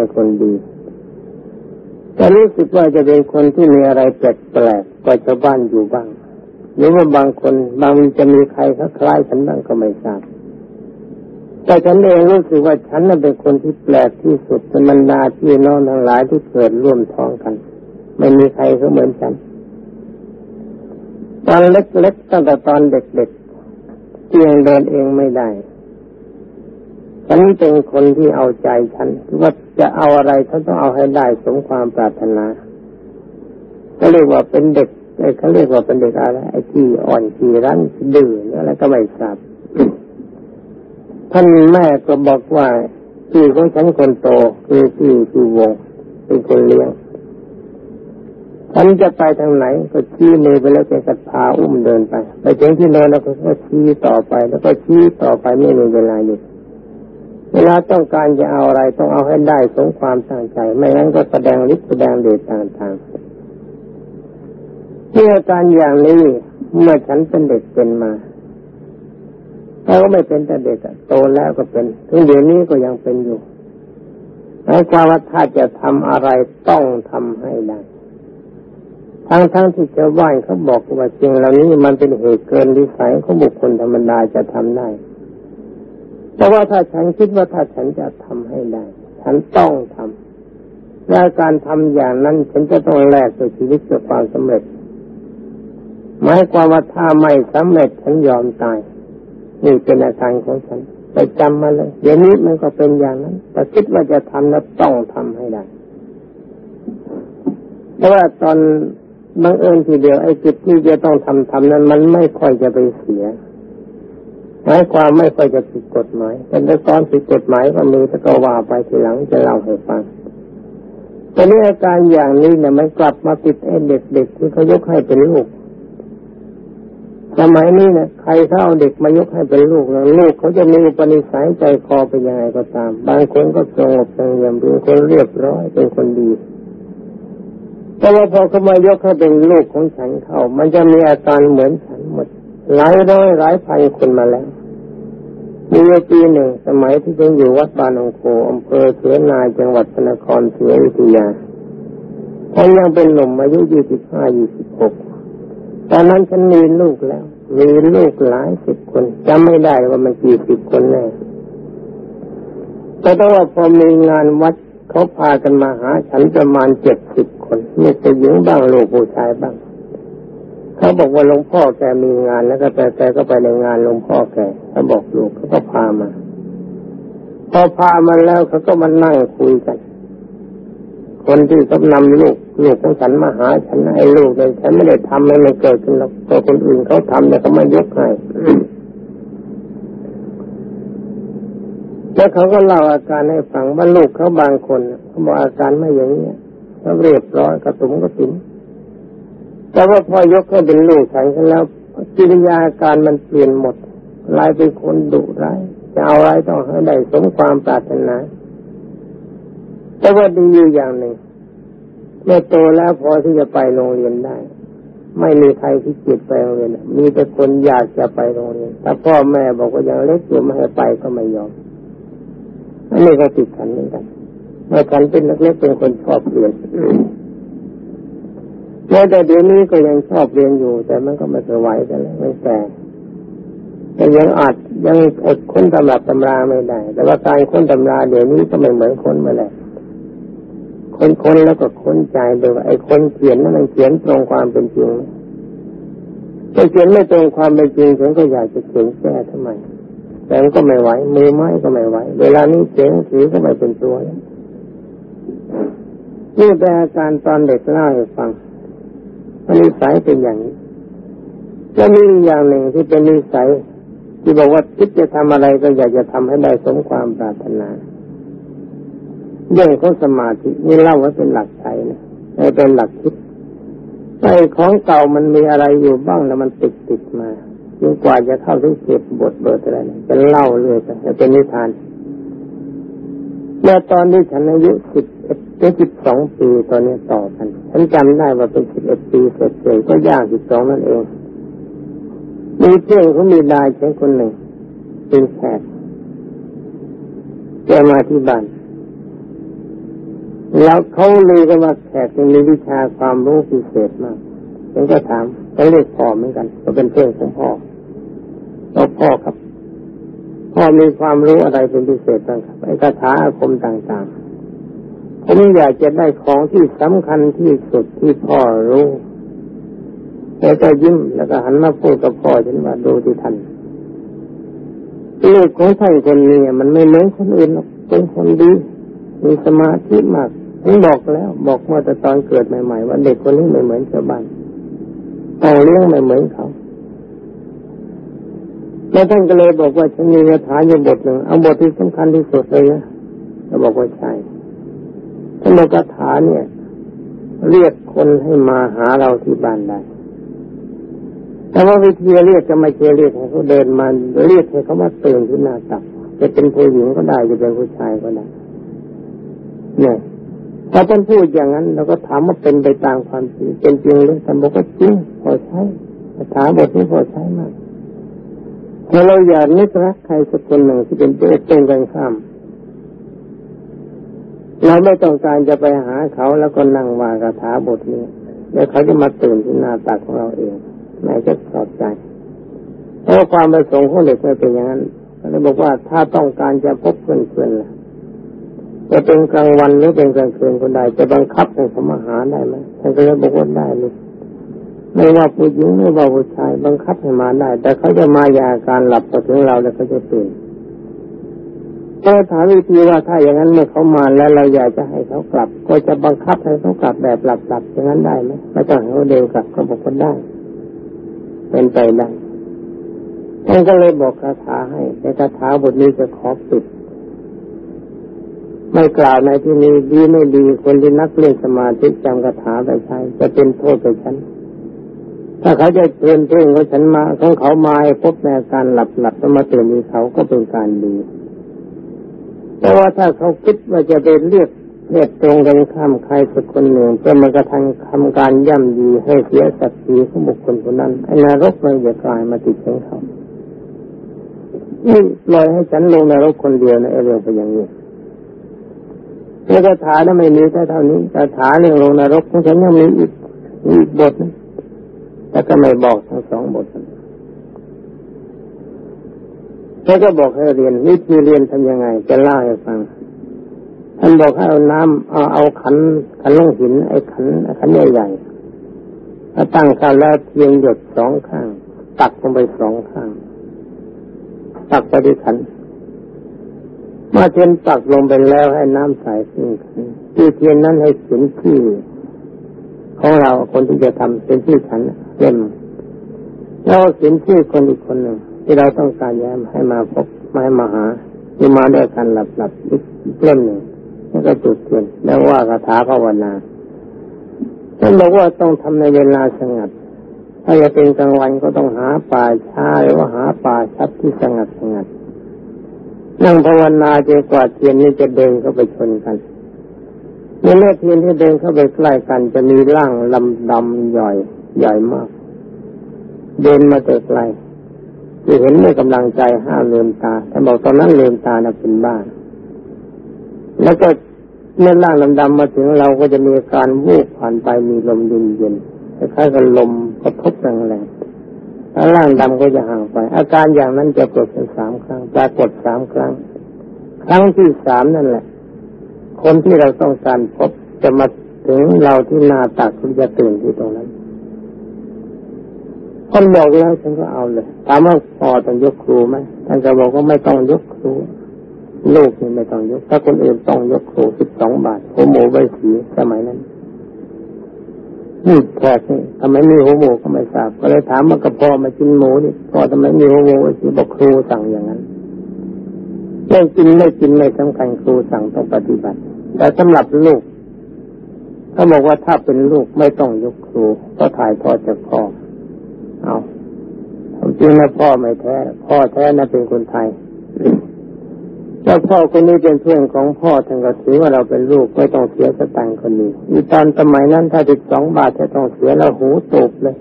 ช่คนดีแต่รู้สึกว่าจะเป็นคนที่มีอะไรแปลกๆกว่าชาวบ้านอยู่บ้าง หรือว่าบางคนบางจะมีใครคล้ายฉันบ้างก็ไม่ทราบแต่ฉันเองรู้สึกว่าฉันนั้นเป็นคนที่แปลกที่สุดเป็นบรรดาพี่น้องทั้งหลายที่เกิดร่วมท้องกัน ไม่มีใครเขาเหมือนฉันตอนเล็กๆตั้งแต่ตอนเด็กๆที่ยังเดินเองไม่ได้ ฉันเป็นคนที่เอาใจฉันว่าจะเอาอะไรเขาต้องเอาให้ได้สมความปรารถนาก็เรียกว่าเป็นเด็กเขาเรียกว่าเป็นเด็กอะไรไอ้ที่อ่อนที่รั้นดื้ออะไรก็ไม่ทราบท่านแม่ก็บอกว่าพี่ของฉันคนโตคือพี่ชูวงเป็นคนเลี้ยงฉันจะไปทางไหนก็ชี้มือไปแล้วแกก็พาอุ้มเดินไปไปถึงที่นอนแล้วก็ชี้ต่อไป แล้วก็ชี้ต่อไปไม่มีเวลาหยุด เวลาต้องการจะเอาอะไรต้องเอาให้ได้สมความตั้งใจ ไม่งั้นก็แสดงฤทธิ์แสดงเดชต่างๆเที่อาการอย่างนี้เมื่อฉันเป็นเด็กเป็นมาเขาก็ไม่เป็นแต่เด็กโตแล้วก็เป็นถึงเดี๋ยวนี้ก็ยังเป็นอยู่หมายความว่าถ้าจะทำอะไรต้องทำให้ได้ ทั้งทั้งที่ชาวบ้านเขาบอกว่าจริงเหล่านี้มันเป็นเหตุเกินวิสัยของบุคคลธรรมดาจะทำได้ แต่ว่าถ้าฉันคิดว่าถ้าฉันจะทำให้ได้ ฉันต้องทำและการทำอย่างนั้น ฉันจะต้องแลกด้วยชีวิตกับความสำเร็จหมายความว่าถ้าไม่สำเร็จฉันยอมตายนี่เป็นอาการของฉันไปจำมาเลยเดี๋ยวนี้มันก็เป็นอย่างนั้น แต่คิดว่าจะทำแล้วต้องทำให้ได้เพราะว่าตอนบังเอิญทีเดียวไอ้จิตที่จะต้องทำทำนั้น มันไม่ค่อยจะไปเสีย หมายความไม่ค่อยจะผิดกฎหมายแต่ในตอนผิดกฎหมายก็มีถ้าก็ว่าไปทีหลังจะเล่าให้ฟังแต่นี้อาการอย่างนี้เนี่ยมันกลับมาติดไอ้เด็กๆที่เขายกให้เป็นลูกสมัยนี้เนี่ยใครเขาเอาเด็กมายกให้เป็นลูกแล้วลูกเขาจะมีปณิสัยใจคอเป็นยังไงก็ตาม บางคนก็สงบสงบเป็นคนเรียบร้อยเป็นคนดีแต่ว่าพอเขามายกให้เป็นลูกของฉันเขามันจะมีอาการเหมือนฉันหมดหลายร้อยหลายพันคนมาแล้ว มีปีหนึ่ง สมัยที่ฉันอยู่วัดบานองโคอำเภอเสือนาจังหวัดพระนครศรีอยุธยาฉันยังเป็นหนุ่มอายุยี่สิบห้ายี่สิบหกตอนนั้นฉันมีลูกแล้ว มีลูกหลายสิบคนจำไม่ได้ว่ามันกี่สิบคนแน่แต่ต้องว่าพอมีงานวัดเขาพากันมาหา ฉันประมาณเจ็ดสิบคนมีแต่หญิงบ้างลูกผู้ชายบ้าง เขาบอกว่าหลวงพ่อแกมีงานแล้วก็แต่แต่ก็ไปในงานหลวงพ่อแกเขาบอกลูกเขาก็พามา พอพามาแล้วเขาก็มานั่งคุยกัน คนที่เขานำลูกลูกของฉันมาหาฉันไอ้ลูกเลยฉันไม่ได้ทำให้มันเกิดขึ้นหรอกตัวคนอื่นเขาทำเนี่ยเขาไม่ยกให้แล้วเขาก็เล่าอาการให้ฟังว่าลูกเขาบางคนเขาบอกอาการไม่อย่างนี้เขาเรียบร้อยกระตุ้มกระตุ้ม แต่ว่าพอยกให้เป็นลูกฉันแล้วกิริยาการมันเปลี่ยนหมดลายเป็นคนดุร้ายจะเอาอะไรต้องให้ได้สมความปรารถนา แต่ว่าดีอยู่อย่างหนึ่งเมื่อโตแล้วพอที่จะไปโรงเรียนได้ ไม่มีใครที่จิตไปโรงเรียนมีแต่คนอยากจะไปโรงเรียนแต่พ่อแม่บอกว่ายังเล็กอยู่ไม่ให้ไปก็ไม่ยอมอันนี้ก็ติดขันเหมือนกันเมื่อขันเป็นเล็กๆเป็นคนชอบเรียน แม้แต่เดี๋ยวนี้ก็ยังชอบเรียนอยู่ แต่มันก็ไม่ไหวกันแล้วไม่แต่แต่ยังอาจยังอดค้นตำรับตำราไม่ได้ แต่ว่าการค้นตำราเดี๋ยวนี้ก็ไม่เหมือนค้นมาแล้วคนคนแล้วก็ค้นใจโดูว่าไอ้คนเขียนนั้นมันเขียนตรงความเป็นจริงถ้าเขียนไม่ตรงความเป็นจริงฉันก็อยากจะเขียนแก้ทำไมแต่ก็ไม่ไหวมือไม้ก็ไม่ไหวเวลานี้เขียนถือก็ไม่เป็นตัวนี่เป็นอาการตอนเด็กเล่าให้ฟัง นิสัยเป็นอย่างนี้แล้วมีอย่างหนึ่งที่เป็นนิสัย ที่บอกว่าคิดจะทำอะไรก็อยากจะทำให้ได้สมความปรารถนาเรื่องของสมาธินี่เล่าว่าเป็นหลักใจนะไม่เป็นหลักคิดไอ้ของเก่ามันมีอะไรอยู่บ้างแล้วมันติดติดมาจนกว่าจะเข้าถึงเก็บบทเบิดอะไรเป็นเล่าเลยแต่เป็นนิทานเมื่อตอนที่ฉันอายุสิบ เอ็ดสิบสองปีตอนนี้ต่อกันฉันจำได้ว่าเป็นสิบเอ็ดปีเสร็จๆก็ยากสิบสองนั่นเอง มีเพื่อนเขามีนายเช่นคนหนึ่ง เป็นแขกแกมาที่บ้านแล้วเขาเลยกันว่าแขกมีวิชาความรู้พิเศษมากผมก็ถามเขาเรียกพ่อเหมือนกัน ก็เป็นเพื่อนของพ่อเราพ่อครับ พ่อมีความรู้อะไรเป็นพิเศษบ้างครับไอ้คาถาอาคมต่างๆ ผมอยากจะได้ของที่สำคัญที่สุดที่พ่อรู้แล้วก็ยิ้มแล้วก็หันมาพูดกับพ่อฉันว่าดูที่ท่านลูกของท่านคนนี้มันไม่เหมือนคนอื่นหรอกเป็นคนดีมีสมาธิมากผมบอกแล้ว บอกมาแต่ตอนเกิดใหม่ ๆ ว่าเด็กคนนี้ไม่เหมือนชาวบ้านต้องเลี้ยงไม่เหมือนเขาแล้วท่านก็เลยบอกว่าฉันมีคาถาอยู่บทหนึ่งเอาบทที่สำคัญที่สุดเลยนะเราบอกว่าใช่ ท่านบอกคาถาเนี่ย เรียกคนให้มาหาเราที่บ้านได้ แต่ว่าวิธีเรียกจะไม่เชื่อเรียกให้เขาเดินมาเรียกให้เขามาตื่นที่หน้าตักจะเป็นผู้หญิงก็ได้จะเป็นผู้ชายก็ได้ เนี่ยพอท่านพูดอย่างนั้นเราก็ถามว่าเป็นไปตามความจริงเป็นจริงหรือท่านบอกว่าจริงพอใช้คาถาบทนี้พอใช้มากถ้าเราอยากนึกรักใครสักคนหนึ่งที่เป็นเตรงกันข้าม เราไม่ต้องการจะไปหาเขาแล้วก็นั่งว่าคาถาบทนี้แล้วเขาจะมาตื่นที่หน้าตักของเราเองนายจะสอบใจเพราะความประสงค์ของเด็กไม่เป็นอย่างนั้นเลยบอกว่าถ้าต้องการจะพบเพื่อนๆล่ะจะเป็นกลางวันหรือเป็นกลางคืนก็ได้จะบังคับให้เขามาหาได้ไหมท่านก็เลยบอกว่าได้เลยไม่ว่าผู้หญิงไม่ว่าผู้ชายบังคับให้มาได้ แต่เขาจะมายาการหลับพอถึงเราแล้วเขาจะตื่น ก็ถามวิธีว่าถ้าอย่างนั้นเมื่อเขามาแล้วเราอยากจะให้เขากลับ ก็จะบังคับให้เขากลับแบบหลับๆอย่างนั้นได้ไหมไม่ต้องให้เขาเดินกลับเขาบอกว่าได้ เป็นไปได้ท่านก็เลยบอกคาถาให้แต่คาถาบทนี้จะขอปิด ไม่กล่าวในที่นี้ดีไม่ดีคนที่นักเล่นสมาธิจำคาถาไปใช้จะเป็นโทษกับฉัน ถ้าเขาจะเตือนเพื่อนเขาฉันมาของเขามาให้พบในการหลับหลับแล้วมาเตือนมีเขาก็เป็นการดี แต่ว่าถ้าเขาคิดว่าจะไปเรียกเพศตรงกันข้ามใครสักคนหนึ่งเพื่อมากระทำทำการย่ำยีให้เสียศักดิ์ศรีของบุคคลคนนั้นไอ้นรกมันจะกลายมาติดของเขานี่ลอยให้ฉันลงนรกคนเดียวนะไอเรื่องเป็นอย่างนี้ในคาถานั้นไม่มีแค่เท่านี้คาถาเรื่องลงนรกของฉันยังมีอีกมีอีกบทนะแต่ก็ไม่บอกทั้งสองบท แล้วก็บอกให้เรียนวิธีเรียนทำยังไง จะเล่าให้ฟังท่านบอกให้เอาน้ำเอาเอาขันขันลงหิน ไอ้ขันขันใหญ่ๆถ้าตั้งกันแล้วเทียนหยดสองข้าง ตักลงไปสองข้าง ตักไปที่ขันเมื่อเทียนตักลงไปแล้วให้น้ำใสขึ้นที่เทียนนั้นให้สินที่ของเราคนที่จะทำเป็นที่ขันเล่มแล้วสินที่คนอีกคนหนึ่ง ที่เราต้องการแย้มให้มาพบมาให้มาหาที่มาด้วยกันหลับหลับอีกเล่มหนึ่งแล้วก็จุดเทียนแล้วว่าคาถาภาวนาท่านบอกว่าต้องทำในเวลาสงัด ถ้าจะเป็นกลางวันก็ต้องหาป่าช้าหรือว่าหาป่าชัดที่สงัดสงัด นั่งภาวนาจนกว่าเทียนนี้จะเดินเข้าไปชนกันเมื่อเทียนที่เดินเข้าไปใกล้กัน จะมีร่างลำดำใหญ่ใหญ่มาก เดินมาแต่ไกล ที่เห็นไม่กำลังใจห้ามเลืมตาแต่บอกตอนนั้นลืมตานะเป็นบ้าแล้วก็เมื่อร่างลำดำมาถึงเราก็จะมีการวูบผ่านไปมีลมเย็นเย็นคล้ายกับลมกระทบแรงแรงแล้วร่างดำก็จะห่างไป อาการอย่างนั้นจะเกิดเป็นสามครั้งปรากฏสามครั้ง ครั้งที่สามนั่นแหละ คนที่เราต้องการพบจะมาถึงเราที่นาตักคุณจะตื่นที่ตรงนั้น คนบอกแล้วฉันก็เอาเลยถามว่าพอต้องยกครูไหมท่านก็บอกว่าไม่ต้องยกครูลูกนี่ไม่ต้องยก ถ้าคนอื่นต้องยกครูสิบสองบาทหัวหมูใบสีสมัยนั้นนี่แขกนี่ทำไมมีหัวหมูก็ไม่ทราบก็เลยถามว่ากระพอมากินหมูนี่พอทำไมมีหัวหมูใบสีบอกครูสั่งอย่างนั้นเรื่กินไม่กินไม่สำคัญครูสั่งต้องปฏิบัติ แต่สำหรับลูกเขาบอกว่าถ้าเป็นลูกไม่ต้องยกครูก็ถ่ายทอดจากพ่อ จริงนะพ่อไม่แท้ พ่อแท้นะเป็นคนไทยจ้าพ่อคนนี้เป็นเพื่อนของพ่อท่านก็ถือว่าเราเป็นลูกไม่ต้องเสียสตังค์คนนี้มีตอนสมัยนั้นถ้าติดสองบาทจะต้องเสียเราหูตูบเลย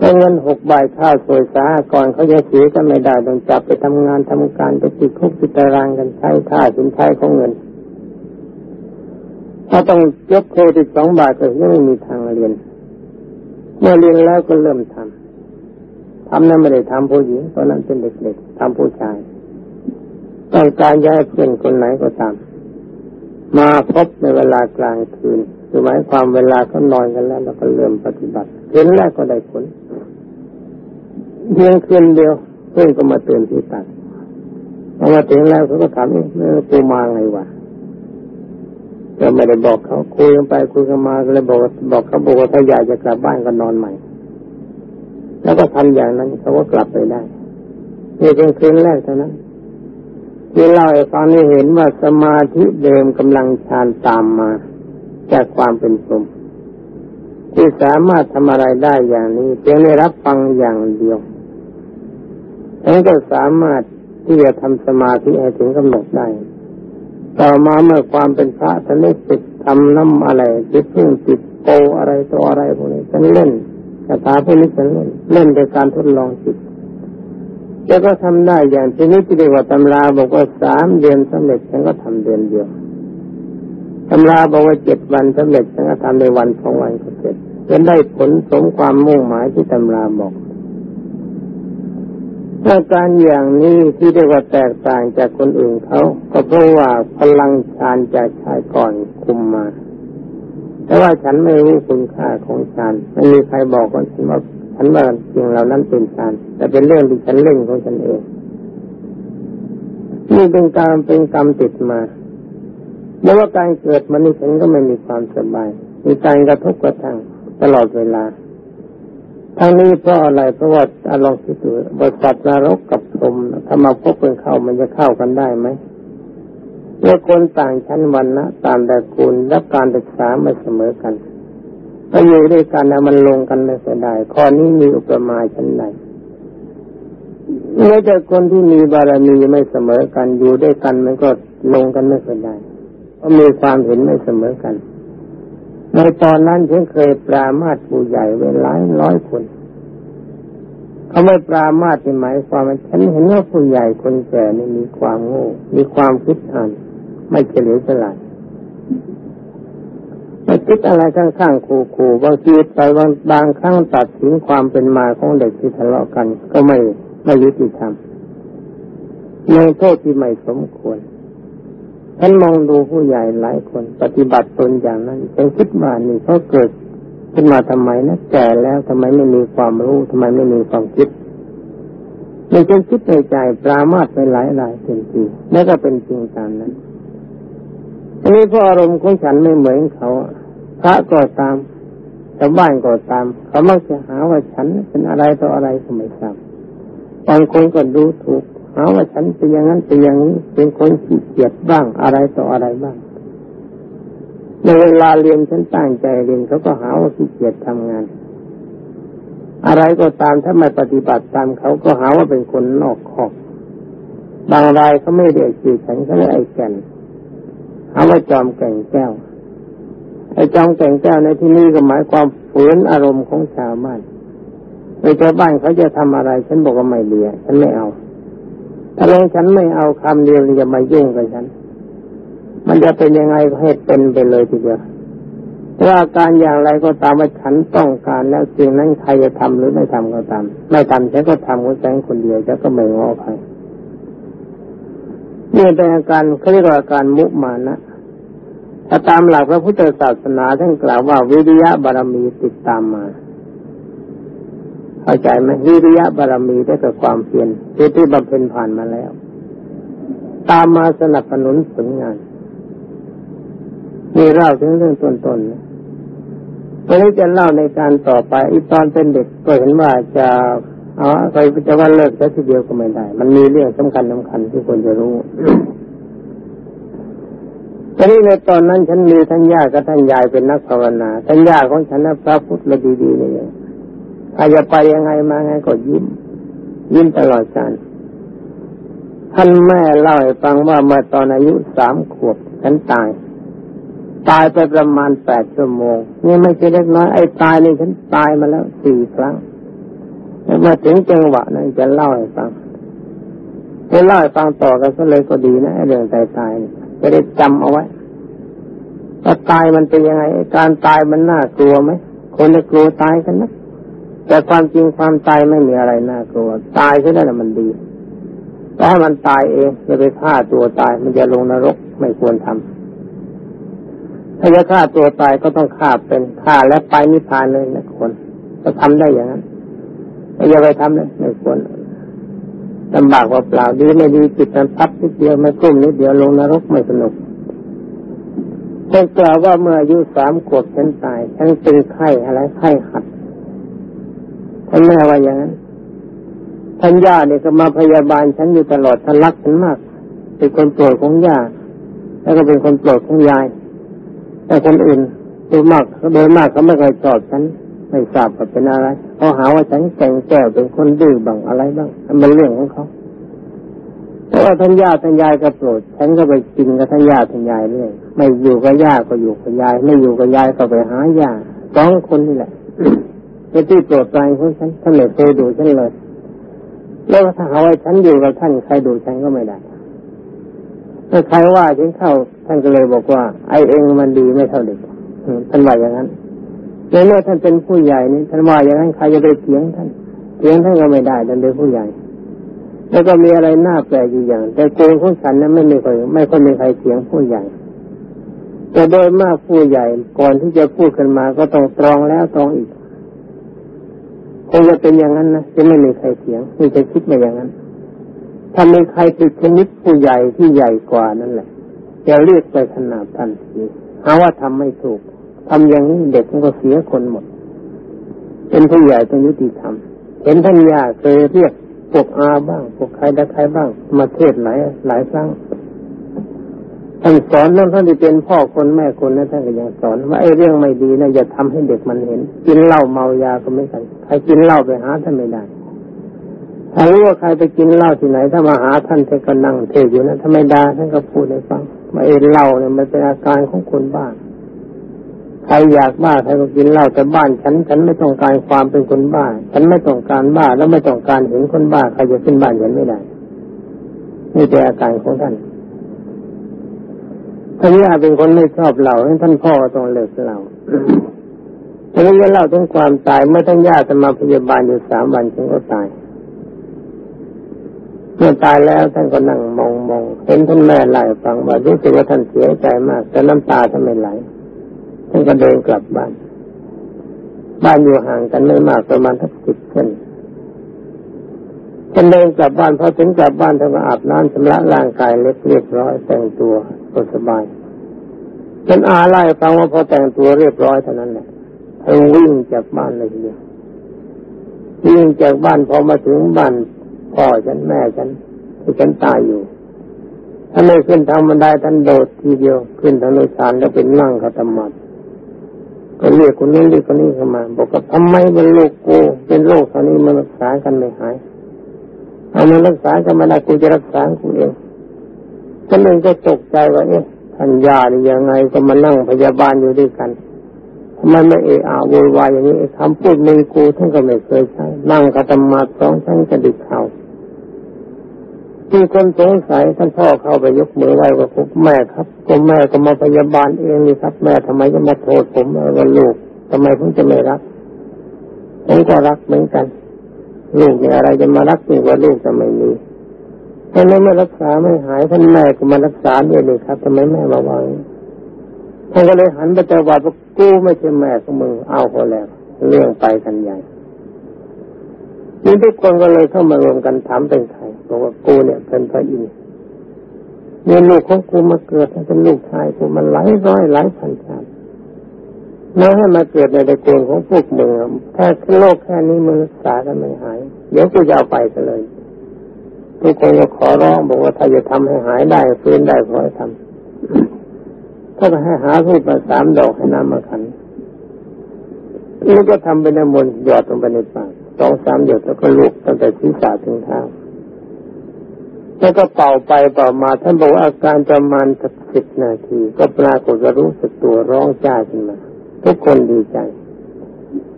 ถ้าเงินหกบาทค่าสวยสาก่อนเขาจะเสียก็ไม่ได้ต้องจับไปทำงานทำการไปติดคุกติดตารางกันใช้ท่าสินใช้ของเงิน ถ้าต้องยกโคติดสองบาทก็ยังไม่มีทางเรียน เมื่อเรียนแล้วก็เริ่มทำ ทำนั้นไม่ได้ทำผู้หญิงตอนนั้นเป็นเด็กๆทำผู้ชายต้องการย้ายเพื่อนคนไหนก็ตาม มาพบในเวลากลางคืนคือหมายความเวลาเขานอนกันแล้วเราก็เริ่มปฏิบัติเห็นแรกก็ได้ผลเพียงคืนเดียวเพื่อนก็มาเตือนที่ตัดพอมาถึงแล้วเขาก็ถามเอ๊ะปูมาไงวะก็ไม่ได้บอกเขาคุยกันไปคุยกันมาก็เลยบอกบอกเขาบอกว่าถ้าอยากจะกลับบ้านก็นอนใหม่ แล้วก็ทำอย่างนั้นเขาก็กลับไปได้นี่เป็นคืนแรกเท่านั้นที่เล่าให้ฟังนี่เห็นว่าสมาธิเดิมกำลังฌานตามมา จากความเป็นสมที่สามารถทำอะไรได้อย่างนี้เพียงได้รับฟังอย่างเดียวนั้นก็สามารถที่จะทำสมาธิให้ถึงกำหนดได้ต่อมาเมื่อความเป็นพระท่านได้ติดทำน้ำอะไรติดพึ่งติดโกอะไรตัวอะไรพวกนี้ฉันเล่น คาถาพวกนี้ฉันเล่นเล่นโดยการทดลองจิตแล้วก็ทำได้อย่างที่นี้ที่เรียกว่าตำราบอกว่าสามเดือนสำเร็จฉันก็ทำเดือนเดียวตำราบอกว่าเจ็ดวันสำเร็จฉันก็ทำในวันสองวันก็เสร็จจนได้ผลสมความมุ่งหมายที่ตำราบอกอาการอย่างนี้ที่เรียกว่าแตกต่างจากคนอื่นเขา ก็เพราะว่าพลังฌานจากชายก่อนคุมมา แต่ว่าฉันไม่รู้คุณค่าของฌานไม่มีใครบอกว่าฉันว่าฉันว่าสิ่งเหล่านั้นเป็นฌานแต่เป็นเรื่องที่ฉันเล่นของฉันเองนี่เป็นการเป็นกรรมติดมาแม้ว่าการเกิดมันนี่ฉันก็ไม่มีความสบาย มีการกระทบกระทั่งตลอดเวลาทั้งนี้เพราะอะไรเพราะว่าอารมณ์คิดดูบริษัทนรกกับพรมถ้ามาพบกันเข้ามันจะเข้ากันได้ไหม เมื่อคนต่างชั้นวันนะต่ามตระกูลและการศึกษาไม่เสมอกันถ้าอยู่ด้วยกันนะมันลงกันไม่ได้ข้อนี้มีอุปมาชั้นใดเมื่อแต่คนที่มีบารมีไม่เสมอกันอยู่ด้วยกันมันก็ลงกันไม่ได้เพราะมีความเห็นไม่เสมอกัน ในตอนนั้นฉันเคยปรามาสผู้ใหญ่ไว้หลายร้อยคนเขาไม่ปรามาสในหมายความว่าฉันเห็นว่าผู้ใหญ่คนแก่นี่มีความโง่ มีความคิดอ่าน ไม่เฉลียวฉลาดไม่คิดอะไรข้างๆขู่ๆบางทีไปบางบางครั้งตัดสินความเป็นมาของเด็กที่ทะเลาะกัน ก็ไม่ไม่ยุติธรรมในโทษที่ไม่สมควรฉันมองดูผู้ใหญ่หลายคน ปฏิบัติตนอย่างนั้นฉันคิดว่านี่เขาเกิดขึ้นมาทำไมนะแก่แล้วทำไมไม่มีความรู้ทำไมไม่มีความคิดในฉันคิดในใจปรามาสไปหลายหลายเป็นจริงแล้วก็เป็นจริงตามนั้น อันนี้เพราะอารมณ์ของฉันไม่เหมือนเขา พระก็ตามชาวบ้านก็ตาม เขามักจะหาว่าฉันเป็นอะไรต่ออะไรก็ไม่ทราบบางคนก็ดูถูกหาว่าฉันเป็นอย่างนั้นเป็นอย่างนี้เป็นคนขี้เกียจบ้างอะไรต่ออะไรบ้าง ในเวลาเรียนฉันตั้งใจเรียนเขาก็หาว่าขี้เกียจทำงาน อะไรก็ตามถ้าไม่ปฏิบัติตามเขาก็หาว่าเป็นคนนอกขอบบางรายเขาไม่เรียกชื่อฉันเขาเรียกไอ้แก่น หาว่าจอมแก่งแก้วไอ้จอมแก่งแก้วในที่นี้ก็หมายความฝืนอารมณ์ของชาวบ้านในชาวบ้านเขาจะทำอะไร ฉันบอกว่าไม่เลียฉันไม่เอาถ้าลงฉันไม่เอาคำเดียวจะมายุ่งกับฉัน มันจะเป็นยังไงให้เป็นไปเลยทีเดียวว่าการอย่างไรก็ตามว่าฉันต้องการแล้วสิ่งนั้นใครจะทำหรือไม่ทำก็ตาม ไม่ทำฉันก็ทำคนแสงคนเดียวฉันก็ไม่งอใคร นี่เป็นอาการเขาเรียกว่าอาการมุมานะถ้าตามหลักพระพุทธศาสนาท่านกล่าวว่าวิริยะบารมีติดตามมาเข้าใจไหมวิริยะบารมีได้กับความเพียรที่ที่บำเพ็ญผ่านมาแล้ว ตามมาสนับสนุนผลงานมีเล่าถึงเรื่องต้นๆนะตอนนี้จะเล่าในการต่อไปอีตอนเป็นเด็กก็เห็นว่าจะ เอาไปจะว่าเลิกแค่ทีเดียวก็ไม่ได้ มันมีเรื่องสำคัญสำคัญที่ควรจะรู้ตอนนี้ในตอนนั้นฉันมีท่านย่ากับท่านยายเป็นนักภาวนา ท่านย่าของฉันนะพระพุทธละดีๆนี่ถ้าจะไปยังไงมาไงก็ยิ้ม ยิ้มตลอดการท่านแม่เล่าให้ฟังว่าเมื่อตอนอายุสามขวบฉันตาย ตายไปประมาณแปดชั่วโมง นี่ไม่ใช่เล็กน้อยไอ้ตายนี่ฉันตายมาแล้วสี่ครั้ง แล้วมาถึงจังหวะนั้นจะเล่าให้ฟังจะเล่าให้ฟังต่อกันก็เลยก็ดีนะเรื่องตายตายจะได้จำเอาไว้ว่าตายมันเป็นยังไง การตายมันน่ากลัวไหมคนจะกลัวตายกันนะแต่ความจริงความตายไม่มีอะไรน่ากลัว ตายแค่นั้นมันดีแต่ถ้มันตายเองจะไปฆ่าตัวตาย มันจะลงนรกไม่ควรทำถ้าจะฆ่าตัวตายก็ต้องฆ่าเป็นฆ่าแล้วไปนิพพานเลยนะคนจะทำได้อย่างนั้น อย่าไปทำเลยไม่ควรลำบากว่าเปล่าดีไม่ดีจิตมันพับนิดเดียวไม่กุ้มนิดเดียวลงนรกไม่สนุกท่านกล่าวว่าเมื่ออายุสามขวบฉันตายฉันเป็นไข้อะไรไข้หัดท่านแม่ว่าอย่างนั้นท่านย่าเนี่ยก็มาพยาบาลฉันอยู่ตลอดท่านรักฉันมากเป็นคนโปรดของย่าแล้วก็เป็นคนโปรดของยาย แต่คนอื่นโดยมากโดยมากเขาไม่เคยชอบฉัน ไม่ทราบว่าเป็นอะไรเขาหาว่าฉันแก่งแก้วเป็นคนดื้อบ้างอะไรบ้างมันเรื่องของเขาแต่ว่าท่านย่าท่านยายก็โปรดฉันก็ไปกินกับท่านย่าท่านยายเรื่อยไม่อยู่กับย่าก็อยู่กับยาย ไม่อยู่กับยายก็ไปหาย่าสองคนนี่แหละเป็นที่โปรดปรานของฉันท่านไม่เคยดูฉันเลยแล้วถ้าหาว่าฉันอยู่กับท่านใครดูฉันก็ไม่ได้ถ้าใครว่าฉันเข้าท่านก็เลยบอกว่า ไอ้เองมันดีไม่เท่าเด็กท่านว่าอย่างนั้น ในเมื่อท่านเป็นผู้ใหญ่นี่ท่านว่าอย่างนั้นใครจะไปเถียงท่านเถียงท่านก็ไม่ได้ท่านเป็นผู้ใหญ่ แล้วก็มีอะไรน่าแปลกอยู่อย่าง แต่โกงของฉันนั้นไม่มีใครไม่ค่อยมีใครเถียงผู้ใหญ่แต่โดยมากผู้ใหญ่ก่อนที่จะพูดกันมาก็ต้องตรองแล้วตรองอีกคงจะเป็นอย่างนั้นนะจะไม่มีใครเถียงมีจะคิดมาอย่างนั้นถ้ามีใครติดชนิดผู้ใหญ่ที่ใหญ่กว่านั่นแหละจะเรียกไปขนาดทันทีหาว่าทำไม่ถูก ทำอย่างนี้เด็กมันก็เสียคนหมด เป็นผู้ใหญ่ต้องยุติธรรมเห็นท่านยาเคยเรียกพวกอาบ้างพวกใครได้ใครบ้าง มาเทศหลายหลายครั้งท่านสอนนั่นท่านที่เป็นพ่อคนแม่คนนะท่านก็ยังสอนว่าไอ้เรื่องไม่ดีนะอย่าทำให้เด็กมันเห็น กินเหล้าเมายาก็ไม่ใช่ใครกินเหล้าไปหาท่านไม่ได้ถ้ารู้ว่าใครไปกินเหล้าที่ไหน ถ้ามาหาท่านท่านก็นั่งเทศอยู่นะถ้าไม่ได้ท่านก็พูดให้ฟังว่าไอ้เหล้าเนี่ยมันเป็นอาการของคนบ้าใค รอยากบ้าใครก็กินเหล้าแต่บ้านฉันฉันไม่ต้องการความเป็นคนบ้า ฉันไม่ต้องการบ้าแล้วไม่ต้องการเห็นคนบ้าใครจะขึ้นบ้านฉันไม่ได้นี่เป็นอาการของท่านท่านย่าเป็นคนไม่ชอบเหล้าท่านพ่อต้องเลิกเหล้าทีนี้ก็เล่าถึงความตายเมื่อท่านย่าจะมาพยาบาลอยู่สามวันฉันก็ตายเมื่อตายแล้วท่านก็นั่งมองมองเห็นท่านแม่ไหลฟังว่ารู้สึกว่าท่านเสียใจมากแต่น้ำตาท่านไม่ไหล ท่านก็เดินกลับบ้าน บ้านอยู่ห่างกันไม่มากประมาณทักสิบเซนท่านเดินกลับบ้านพอถึงกลับบ้านท่านก็อาบน้ำชำระร่างกายเล็กเรียบร้อยแต่งตัวก็สบายท่านอาไล่ฟังว่าพอแต่งตัวเรียบร้อยเท่านั้นแหละท่านวิ่งจากบ้านเลยทีเดียววิ่งจากบ้านพอมาถึงบ้านพ่อฉันแม่ฉันที่ฉันตายอยู่ท่านไม่ขึ้นทางบันไดท่านโดดทีเดียว ขึ้นทางโดยสารแล้วเป็นนั่งขัตมัด ก็เรียกคนนี้เรียกคนนี้เข้ามา บอกว่าทำไมเป็นโรคกูเป็นโรคตอนนี้มันรักษากันไม่หายเอามันรักษากันมาได้กูจะรักษากูเองคนหนึ่งก็ตกใจว่าเอ๊ะท่านยานี่ยังไงก็มานั่งพยาบาลอยู่ด้วยกันทำไมไม่เอะอะโวยวายอย่างนี้คำพูดมึงกูท่านก็ไม่เคยใช้นั่งขัตมัดสองชั้นกระดิกเข่า ที่คนสงสัยท่านพ่อเข้าไปยกมือไหว้ว่าผมแม่ครับก็แม่ก็มาพยาบาลเองนี่ครับ แม่ทำไมก็มาโทษผมว่าลูกทำไมผมจะไม่รักผมก็รักเหมือนกันลูกมีอะไรจะมารักยิ่งกว่าลูกจะไม่มีท่านไม่รักษาไม่หายท่านแม่ก็มารักษาด้วยเลยครับทำไมแม่มาวางท่านก็เลยหันไปแต่ว่ากูไม่ใช่แม่ของมึงเอาพอแล้วเรื่องไปกันใหญ่นี่ทุกคนก็เลยเข้ามารวมกันถามเป็นใคร บอกว่ากูเนี่ยเป็นพระอินทร์เนี่ยลูกของกูมาเกิดเป็นลูกชายกูมันหลายร้อยหลายพันชาติแล้วให้มาเกิดในตระกูลของพวกมึงถ้าโลกแค่นี้มึงรักษากันไม่หาย เดี๋ยวกูจะเอาไปซะเลย ทุกคนก็ขอร้องบอกว่าถ้าจะทำให้หายได้ฟื้นได้ขอให้ทำถ้าให้หาทูบมาสามดอกให้น้ำมาขันนี่ก็ทำเป็นน้ำมนต์หยอดลงไปในปากสองสามหยดแล้วก็ลุกตั้งแต่ศีรษะถึงเท้า แล้วก็เป่าไปเป่ามาท่านบอกว่าอาการประมาณสักสิบนาที ก็ปรากฏว่ารู้สึกตัวร้องจ้าขึ้นมา ทุกคนดีใจ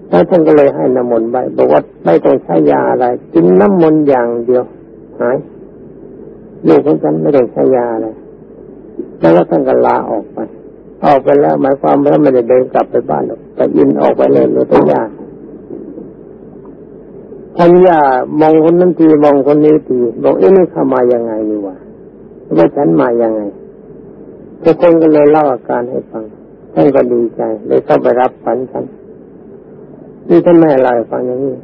แล้วท่านก็เลยให้น้ำมนต์ไปบอกว่าไม่ต้องใช้ยาอะไรกินน้ำมนต์อย่างเดียวหายลูกของฉันไม่ต้องใช้ยาอะไรแล้วท่านก็ลาออกไป ออกไปแล้วหมายความว่าไม่ได้เดินกลับไปบ้านหรอกแต่ยินออกไปเลยเลยตัวยา ทัญญามองคนนั้นทีมองคนนี้ทีบอกเอ๊ะนี่เข้ามายังไงนี่วะว่าฉันมายังไงทุกคนก็เลยเล่าอาการให้ฟังท่านก็ดีใจเลยเข้าไปรับฝันฉันนี่ท่านแม่เล่าฟังอย่างนี้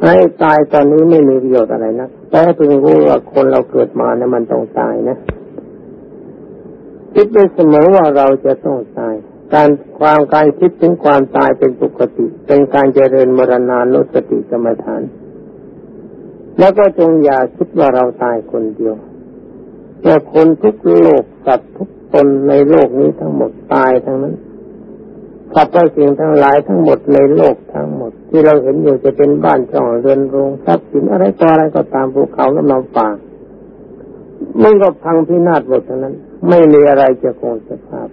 ไอ้ตายตอนนี้ไม่มีประโยชน์อะไรนะแต่เพิ่งรู้ว่าคนเราเกิดมาเนี่ยมันต้องตายนะคิดไปเสมอว่าเราจะต้องตาย การความการคิดถึงความตายเป็นปกติ เป็นการเจริญมรณานุสติกรรมฐาน แล้วก็จงอย่าคิดว่าเราตายคนเดียวแต่คนทุกโลกสัตว์ทุกคนในโลกนี้ทั้งหมดตายทั้งนั้นสัตว์สิ่งทั้งหลายทั้งหมดในโลกทั้งหมด ที่เราเห็นอยู่จะเป็นบ้านช่องเรือนโรงทรัพย์สินอะไรต่ออะไรก็ตามภูเขาและลำป่ามันก็พังพินาศหมดทั้งนั้น ไม่มีอะไรจะคงสภาพ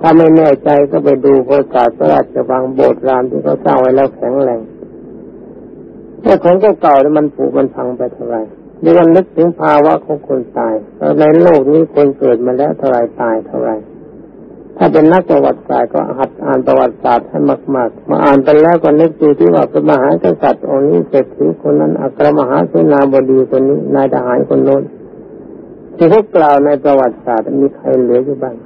ถ้าไม่แน่ใจก็ไปดูโอกาสราชวังโบสถ์รามที่เขาสร้างไว้แล้วแข็งแรงถ้าของเก่าๆมันผุมันพังไปเท่าไหร่นี่วันนึกถึงภาวะของคนตายในโลกนี้คนเกิดมาแล้วเท่าไรตายเท่าไรถ้าเป็นนักประวัติศาสตร์ก็หัดอ่านประวัติศาสตร์ให้มากๆ มาอ่านไปแล้วก็นึกดูที่ว่าเป็นมหากษัตริย์องค์นี้เศรษฐีคนนั้นอัครมหาเสนาบดีคนนี้นายทหารคนโน้นที่เขากล่าวในประวัติศาสตร์มีใครเหลืออยู่บ้าง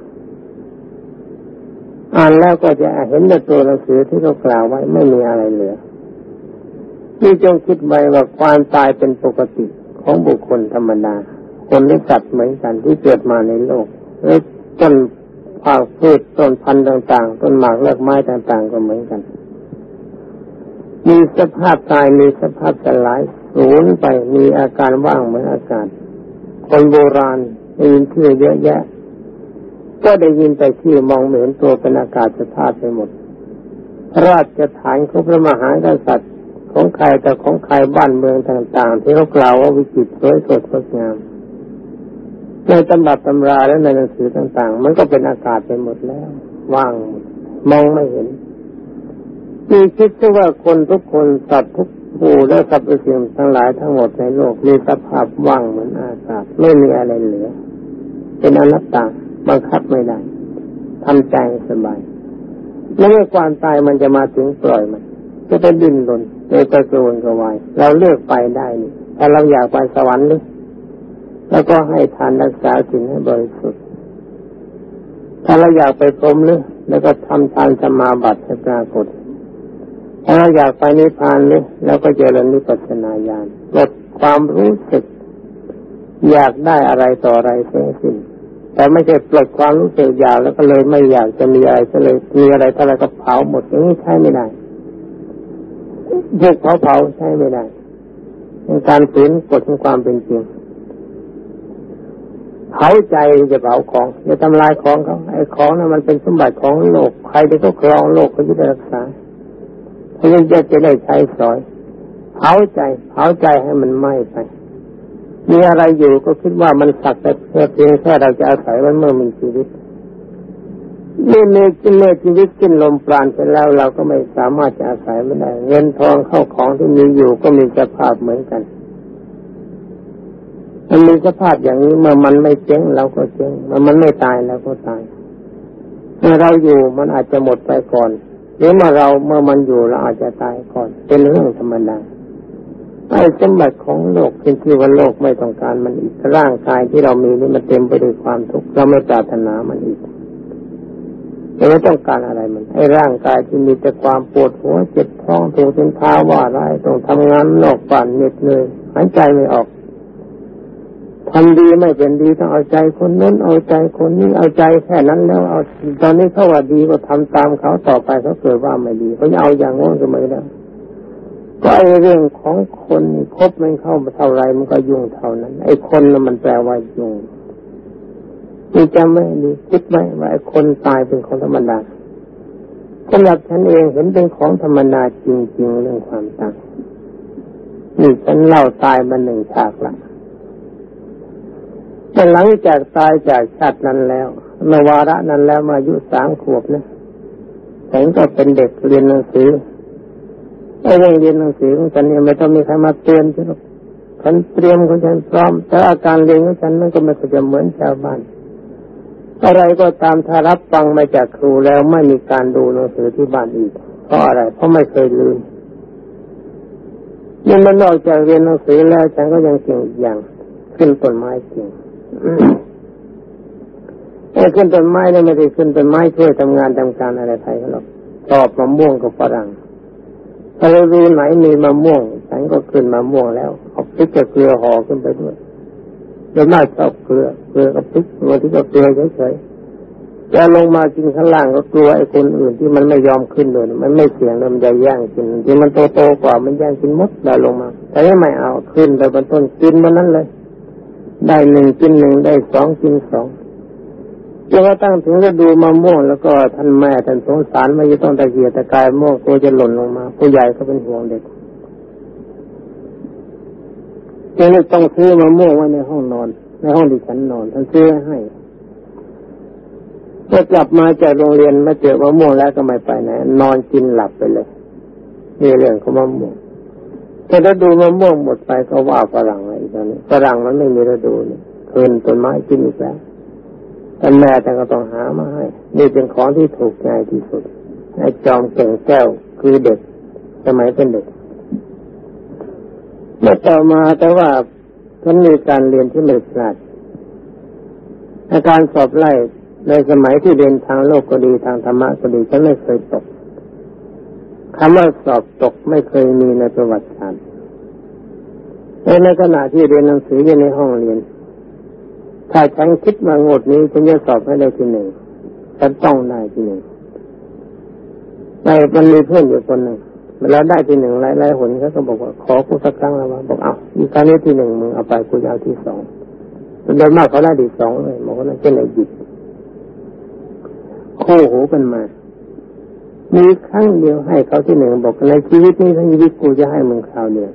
อ่านแล้วก็จะเห็นในตัวหนังสือที่เขากล่าวไว้ไม่มีอะไรเหลือนี่จงคิดไว้ว่าความตายเป็นปกติของบุคคลธรรมดา คนและสัตว์เหมือนกันที่เกิดมาในโลกหรือต้นผักพืชต้นพันธุ์ต่าง ๆ ต้นหมากเลือกไม้ต่าง ๆ ก็เหมือนกัน มีสภาพตายมีสภาพสลายสูญไปมีอาการว่างเหมือนอากาศคนโบราณได้ยินชื่อเยอะแยะ ก็ได้ยินแต่ชื่อมองเหมือนตัวเป็นอากาศสภาพไปหมด ราชฐานของพระมหากษัตริย์ของใครแต่ของใครบ้านเมืองต่างๆ ที่เขากล่าวว่าวิจิตรสวยสดงดงามในตำบับตำราและในหนังสือต่างๆ มันก็เป็นอากาศไปหมดแล้ว ว่างมองไม่เห็นมีคิดว่าคนทุกคนสัตว์ทุกผู้และสัตว์สิ่งทั้งหลายทั้งหมดในโลกมีสภาพว่างเหมือนอากาศไม่มีอะไรเหลือ เป็นอนัตตา บังคับไม่ได้ทำใจสบายแล้วเมื่อความตายมันจะมาถึงปล่อยมันจะไปดิ้นรนโดยกระโจนกระวายเราเลือกไปได้นี่ถ้าเราอยากไปสวรรค์หรือแล้วก็ให้ทานรักษาสิ่งให้บริสุทธิ์ถ้าเราอยากไปพรมหรือแล้วก็ทำทานสมาบัติให้ปรากฏถ้าเราอยากไปนิพพานหรือแล้วก็เจริญนิพพานาญาณลดความรู้สึก อยากได้อะไรต่ออะไรเสียสิ้น แต่ไม่ใช่ปลดความรู้สึกอยากแล้วก็เลยไม่อยากจะมีอะไรก็เลยมีอะไรเท่าไรก็เผาหมดอย่างนี้ใช้ไม่ได้พวกเผาเผาใช้ไม่ได้เป็นการฝืนกฎของความเป็นจริงเผาใจจะเผาของจะทำลายของเขาไอ้ของนั้นมันเป็นสมบัติของโลกใครที่เขาครองโลกเขาจะได้รักษาเขาจะจะได้ใช้สอยเผาใจเผาใจให้มันไหม้ไป มีอะไรอยู่ก็คิดว่ามันสักแต่เพียงแค่เราจะอาศัยมันเมื่อมีชีวิตเมื่อเมื่อเมื่อชีวิตขึ้นลมปราณไปแล้ว เราก็ไม่สามารถจะอาศัยมันได้ เงินทองเข้าของที่มีอยู่ก็มีสภาพเหมือนกันมันมีสภาพอย่างนี้เมื่อมันไม่เจ๊งเราก็เจ๊งเมื่อมันไม่ตายเราก็ตายเมื่อเราอยู่มันอาจจะหมดไปก่อน หรือเมื่อเราเมื่อมันอยู่เราอาจจะตายก่อน เป็นเรื่องธรรมดา ไอ้สมบัติของโลกเป็นที่ว่าโลกไม่ต้องการมันอีกร่างกายที่เรามีนี่มันเต็มไปด้วยความทุกข์เราไม่ปรารถนามันอีกเราไม่ต้องการอะไรมันไอ้ร่างกายที่มีแต่ความปวดหัวเจ็บท้องถูกเป็นท้าว่าอะไรต้องทำงานนอกบ้านเหน็ดเหนื่อยหายใจไม่ออกทำดีไม่เป็นดีต้องเอาใจคนนั้นเอาใจคนนี้เอาใจแค่นั้นแล้วเอาตอนนี้เขาว่าดีก็ทำตามเขาต่อไปเขาเกิดว่าไม่ดีเขาจะเอาอย่างโน้นเสมอแล้ว ก็ไอ้เรื่องของคนคบมันเข้ามาเท่าไรมันก็ยุ่งเท่านั้น ไอ้คนน่ะมันแปลว่ายุ่งนี่จำไว้ดีคิดไว้ว่าไอ้คนตายเป็นของธรรมดาสำหรับฉันเองเห็นเป็นของธรรมดาจริง ๆ เรื่องความตายนี่ฉันเล่าตายมาหนึ่งฉากละแต่หลังจากตายจากชาตินั้นแล้วมาวาระนั้นแล้วมาอายุสามขวบนะฉันก็เป็นเด็กเรียนหนังสือ ไอ้เรื่องเรียนหนังสือของฉันเนี่ยไม่ต้องมีใครมาเตือนฉันฉันเตรียมของฉันพร้อม แต่อาการเรียนของฉันมันก็ไม่ค่อยจะเหมือนชาวบ้านอะไรก็ตามถ้ารับฟังมาจากครูแล้วไม่มีการดูหนังสือที่บ้านอีก เพราะอะไร เพราะไม่เคยลืมนี่มันนอกจากเรียนหนังสือแล้วฉันก็ยังเก่งอีกอย่างขึ้นต้นไม้เก่งไอ้ขึ้นต้นไม้เนี่ยไม่ได้ขึ้นต้นไม้ช่วยทำงานทำการอะไรใครหรอกชอบมะม่วงกับฝรั่ง ถ้าเรดูไหนมีมะม่วงฉันก็ขึ้นมะม่วงแล้วเอาพริกกับเกลือห่อขึ้นไปด้วยโดยมากชอบเกลือเกลือกับพริกบางทีก็เกลือเฉยๆจะลงมากินข้างล่างก็กลัวไอ้คนอื่นที่มันไม่ยอมขึ้นเลยมันไม่เสียงเลยมันจะแย่งกินที่มันโตๆกว่ามันแย่งกินมดได้ลงมา แต่ไม่เอาขึ้นไปบนต้นกินมันนั้นเลย ได้หนึ่งกินหนึ่งได้สองกินสอง จนกระทั่งถึงฤดูมะม่วงแล้วก็ท่านแม่ท่านสงสารไม่จะต้องตะเกียกตะกายม่วงตัวจะหล่นลงมา ผู้ใหญ่ก็เป็นห่วงเด็กจึงต้องซื้อมะม่วงไว้ในห้องนอน ในห้องที่ฉันนอนท่านซื้อให้เมื่อกลับมาจากโรงเรียนมาเจอมะม่วงแล้วก็ไม่ไปไหนนอนกินหลับไปเลยนี่เรื่องของมะม่วงแต่ถ้าดูมะม่วงหมดไปก็ว่าฝรั่งอะไรตอนนี้ฝรั่งมันไม่มีฤดูเนี่ยคืนต้นไม้กินอีกแล้ว แต่แม่แต่ก็ต้องหามาให้ นี่เป็นของที่ถูกใจที่สุดไอ้จอมเก่งแก้วคือเด็ก สมัยเป็นเด็กเมื่อต่อมาแต่ว่าฉันมีการเรียนที่ไม่พลาดอาการสอบไล่ในสมัยที่เรียนทางโลกก็ดีทางธรรมะก็ดีฉันไม่เคยตกคำว่าสอบตกไม่เคยมีในประวัติศาสตร์ในขณะที่เรียนหนังสืออยู่ในห้องเรียน ถ้าฉันคิดมางดนี้ฉันจะสอบให้ได้ที่หนึ่งฉันต้องได้ที่หนึ่งในมันมีเพื่อนอยู่คนหนึ่งเวลาได้ที่หนึ่งหลายๆหนเขาก็บอกว่าขอกูสักครั้งแล้วว่าบอกเอาอีกครั้งนี้ที่หนึ่งมึงเอาไปกูเอาที่สองโดยมากเขาได้ที่สองเลยบอกว่านั่นเป็นอะไรหยิบคู่หูกันมา มีครั้งเดียวให้เขาที่หนึ่งบอกในชีวิตนี้ทั้งชีวิตกูจะให้มึงคราวเดียว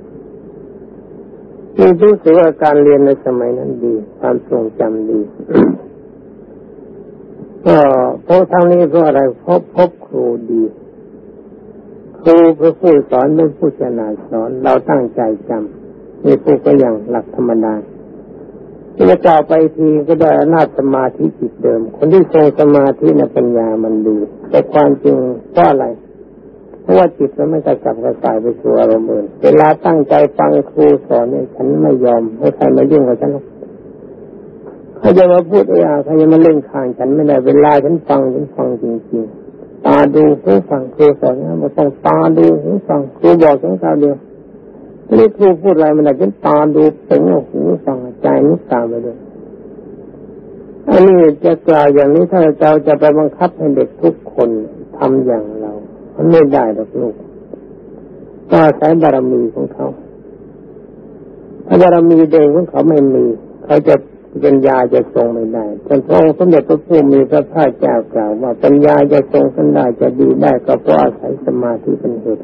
จึงรู้สึกว่าการเรียนในสมัยนั้นดี ความทรงจำดีก็เพราะทั้งนี้เพราะอะไรพบพบครูดีครูเป็ผู้สอนเป็นผู้ชนาสอน เราตั้งใจจำมีผู้ก็อย่างหลักธรรมดาที่จะกล่าวไปทีก็ได้อนาสมาธิจิตเดิม คนที่ทรงสมาธิในปัญญามันดี แต่ความจริงเพราะอะไร เพราะว่าจิตมันไม่กระจับกระส่ายไปสู่อารมณ์อื่นเวลาตั้งใจฟังครูสอนเนี่ยฉันไม่ยอมให้ใครมายุ่งกับฉันเขาจะมาพูดอะไรเขาจะมาเล่นข้างฉันไม่ได้เวลาฉันฟังฉันฟังจริงๆตาดูหูฟังครูสอนนะมันต้องตาดูหูฟังครูบอกฉันคราวเดียวนี่ครูพูดอะไรมันได้ฉันตาดูเป็นหูฟังใจนึกตามไปเลยอันนี้จะกล่าวอย่างนี้ถ้าเราจะไปบังคับให้เด็กทุกคนทำอย่าง มันไม่ได้หรอกลูกก็อาศัยบารมีของเขา ถ้าบารมีเดิมของเขาไม่มี เขาจะปัญญาจะทรงไม่ได้จนพระองค์สมเด็จพระผู้มีพระภาคเจ้ากล่าวว่าปัญญาจะทรงขึ้นได้จะดีได้ก็เพราะอาศัยสมาธิเป็นเหตุ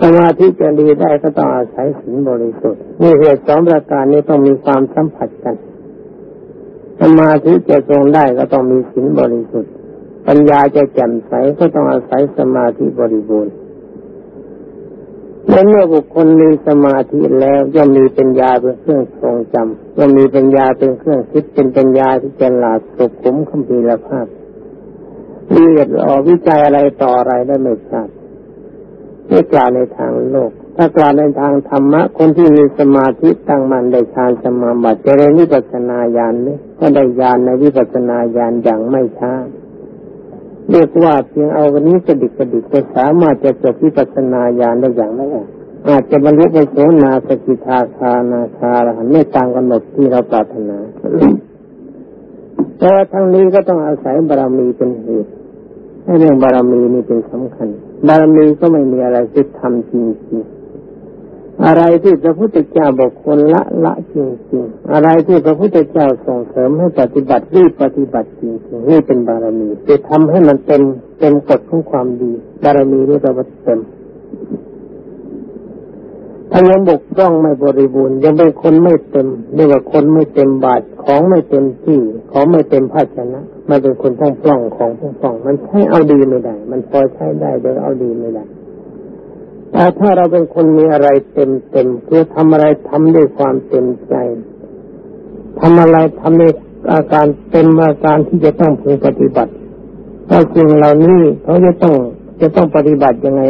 สมาธิจะดีได้ก็ต้องอาศัยศีลบริสุทธิ์นี่เหตุสองประการนี้ต้องมีความสัมผัสกัน สมาธิจะทรงได้ก็ต้องมีศีลบริสุทธิ์ ปัญญาจะแจ่มใสก็ต้องอาศัยสมาธิบริบูรณ์และเมื่อบุคคลมีสมาธิแล้วย่อมมีปัญญาเป็นเครื่องทรงจำย่อมมีปัญญาเป็นเครื่องคิดเป็นปัญญาที่จะหลาดสุขุมคำพีละภาพเรียดออกวิจัยอะไรต่ออะไรได้ไม่ทราบไม่กล่าวในทางโลก ถ้ากล่าวในทางธรรมะ คนที่มีสมาธิตั้งมันได้ฌานสมาบัติจะเรียนวิปัสสนาญาณนี้ก็ได้ญาณในวิปัสสนาญาณอย่างไม่ช้า เรียกว่าเพียงเอาวันนี้กระดิกกระดิกจะสามารถจะจบวิปัสสนาญาณได้อย่างไม่อาจจะบรรลุในโสนาสกิทาคานาคาละไม่ต่างกันหมดที่เราปรารถนาแต่ทั้งนี้ก็ต้องอาศัยบารมีเป็นเหตุให้เรื่องบารมีนี่เป็นสำคัญ บารมีก็ไม่มีอะไรที่ทำจริงๆ อะไรที่พระพุทธเจ้าบอกคนละละจริงๆ อะไรที่พระพุทธเจ้าส่งเสริมให้ปฏิบัติรีบปฏิบัติจริงๆนี่เป็นบารมีจะทำให้มันเต็มเต็มกฎของความดี บารมีนี่แปลว่าเต็มถ้ายังบกพร่องไม่บริบูรณ์ยังเป็นคนไม่เต็มเรียกว่าคนไม่เต็มบาทของไม่เต็มที่ ของไม่เต็มภาชนะมันเป็นคนท่องพร่องของท่องพร่องมันใช้เอาดีไม่ได้ มันพอใช้ได้โดยเอาดีไม่ได้ แต่ถ้าเราเป็นคนมีอะไรเต็มเต็มคือทำอะไรทำด้วยความเต็มใจทำอะไรทำในอาการเต็มอาการที่จะต้องพึงปฏิบัติถ้าสิ่งเหล่านี้เขาจะต้องจะต้องปฏิบัติยังไง